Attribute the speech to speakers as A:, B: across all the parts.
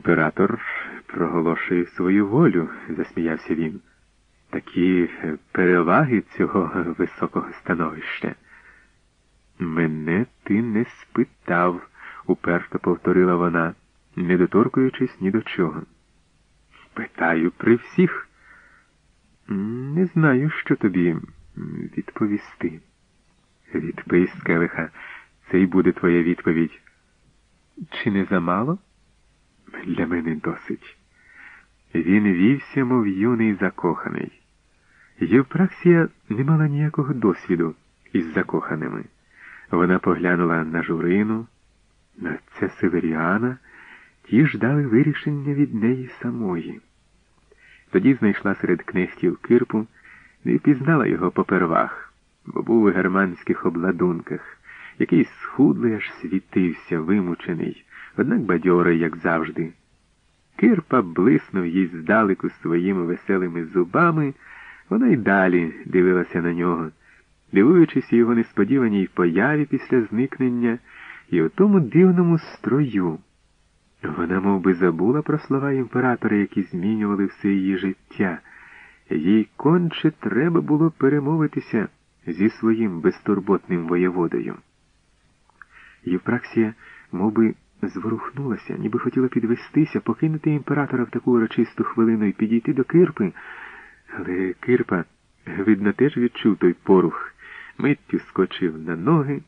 A: Імператор проголошує свою волю, засміявся він. Такі переваги цього високого становища. Мене ти не спитав, уперто повторила вона, не доторкуючись ні до чого. Питаю при всіх. Не знаю, що тобі відповісти. Відпий, скелиха, це й буде твоя відповідь. Чи не замало? Для мене досить. Він вівся, мов юний закоханий. Євпраксія не мала ніякого досвіду із закоханими. Вона поглянула на журину, на це Северіана, ті ждали вирішення від неї самої. Тоді знайшла серед кнехтів кирпу і впізнала його попервах, бо був у германських обладунках, який схудлий аж світився, вимучений, однак бадьорий, як завжди. Кирпа блиснув їй здалеку своїми веселими зубами, вона й далі дивилася на нього, дивуючись його несподіваній появі після зникнення і у тому дивному строю. Вона мов би, забула про слова імператора, які змінювали все її життя. Їй конче треба було перемовитися зі своїм безтурботним воєводою. Євпраксія мов би, зворухнулася, ніби хотіла підвестися, покинути імператора в таку урочисту хвилину і підійти до Кирпи. Але Кирпа, видно, теж відчув той порух, миттю скочив на ноги,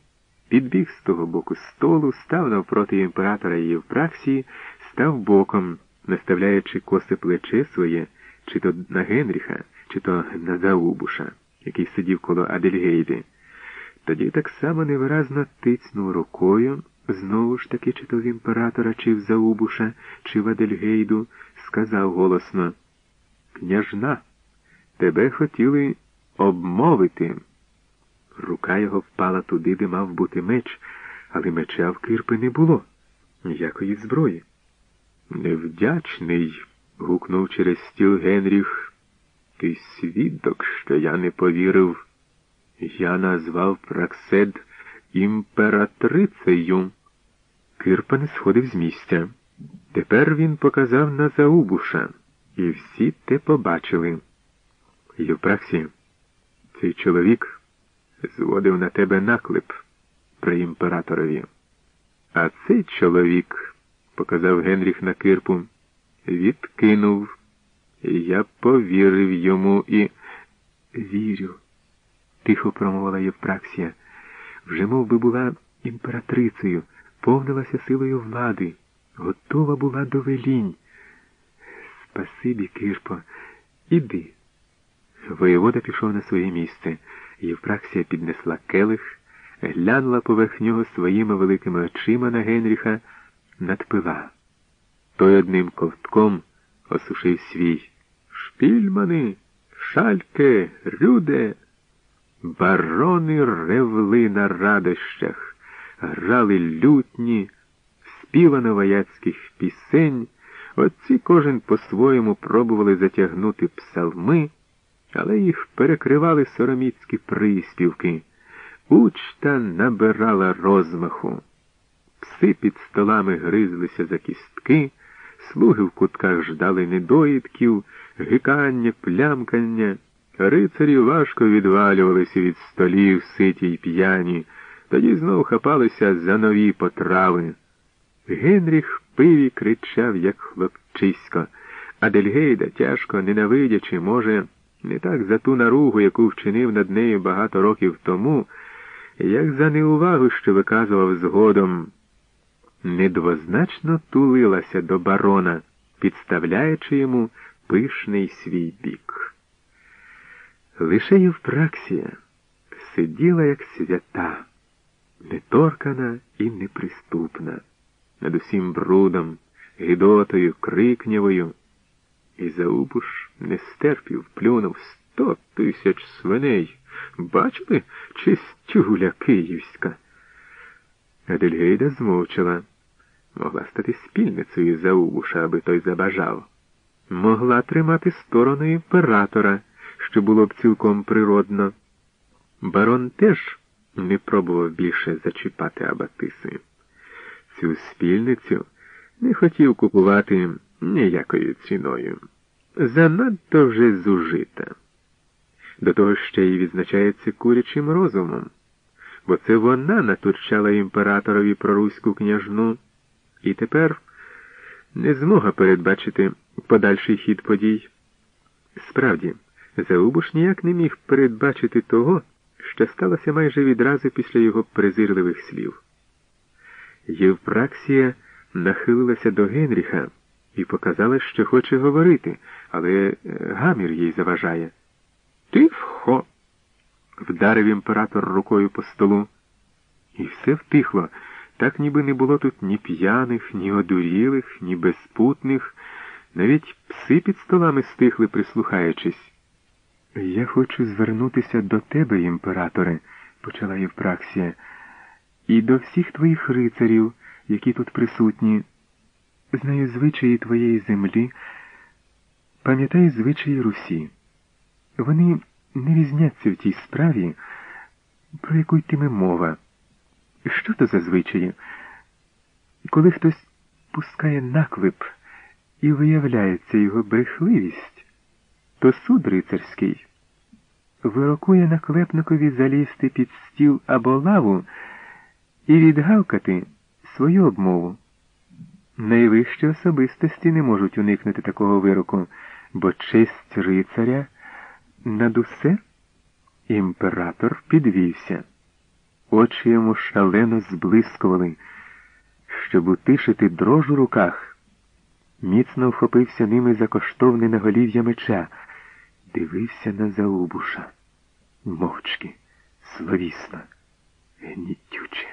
A: підбіг з того боку столу, став навпроти імператора і Євпраксії, став боком, наставляючи косе плече своє, чи то на Генріха, чи то на Заубуша, який сидів коло Адельгейди. Тоді так само невиразно тицнув рукою, знову ж таки, чи то в імператора, чи в Заубуша, чи в Адельгейду, сказав голосно Княжна, тебе хотіли обмовити. Рука його впала туди, де мав бути меч, але меча в кирпи не було, ніякої зброї. Невдячний, гукнув через стіл Генріх. Ти свідок, що я не повірив. Я назвав Праксед імператрицею. Кирпа не сходив з місця. Тепер він показав на Заубуша, і всі те побачили. Євпраксі, цей чоловік зводив на тебе наклеп при імператорові. А цей чоловік, показав Генріх на кирпу, відкинув. Я повірив йому і вірю, тихо промовила Євпраксія. Вже мов би, була імператрицею, повнилася силою влади, готова була до велінь. Спасибі, Кирпо, іди. Воєвода пішов на своє місце. Євпраксія піднесла келих, глянула поверх нього своїми великими очима на Генріха, надпила. Той одним ковтком осушив свій. Шпільмани, шальке, рюде. Барони ревли на радощах, грали лютні, співано вояцьких пісень. Отці кожен по-своєму пробували затягнути псалми але їх перекривали сороміцькі приспівки. Учта набирала розмаху. Пси під столами гризлися за кістки, слуги в кутках ждали недоїдків, гикання, плямкання. Рицарі важко відвалювалися від столів, ситі й п'яні, тоді знов хапалися за нові потрави. Генріх пив і кричав, як хлопчисько, а Дельгейда, тяжко ненавидячи, може, не так за ту наругу, яку вчинив над нею багато років тому, як за неувагу, що виказував згодом, недвозначно тулилася до барона, підставляючи йому пишний свій бік. Лише Євпраксія сиділа як свята, неторкана і неприступна, над усім брудом, гидотою, крикнявою. І Заубуш не стерпів, плюнув сто тисяч свиней. Бачили, чистюля київська. Адельгейда змовчала. Могла стати спільницею Заубуша, аби той забажав. Могла тримати сторону імператора, що було б цілком природно. Барон теж не пробував більше зачіпати Абатиси. Цю спільницю не хотів купувати ніякою ціною. Занадто вже зужита. До того ще й відзначається курячим розумом, бо це вона натурчала імператорові про руську княжну, і тепер не змога передбачити подальший хід подій. Справді, Заубуш ніяк не міг передбачити того, що сталося майже відразу після його презирливих слів. Євпраксія нахилилася до Генріха і показала, що хоче говорити, але е, гамір їй заважає. Тихо. вдарив імператор рукою по столу. І все втихло, так ніби не було тут ні п'яних, ні одурілих, ні безпутних, навіть пси під столами стихли, прислухаючись. Я хочу звернутися до тебе, імператоре, почала Євпраксія, і до всіх твоїх рицарів, які тут присутні. Знаю звичаї твоєї землі, пам'ятаю звичаї Русі. Вони не різняться в тій справі, про яку йтиме мова. Що то за звичаї? Коли хтось пускає наклеп і виявляється його брехливість, то суд рицарський вирокує наклепникові залізти під стіл або лаву і відгавкати свою обмову. Найвищі особистості не можуть уникнути такого вироку, бо честь рицаря над усе імператор підвівся. Очі йому шалено зблискували, щоб утишити дрож у руках. Міцно вхопився ними за коштовне наголів'я меча, дивився на Заубуша. Мовчки, словісно, гнітюче.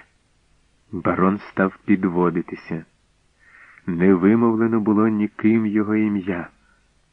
A: Барон став підводитися. Не вимовлено було ніким його ім'я.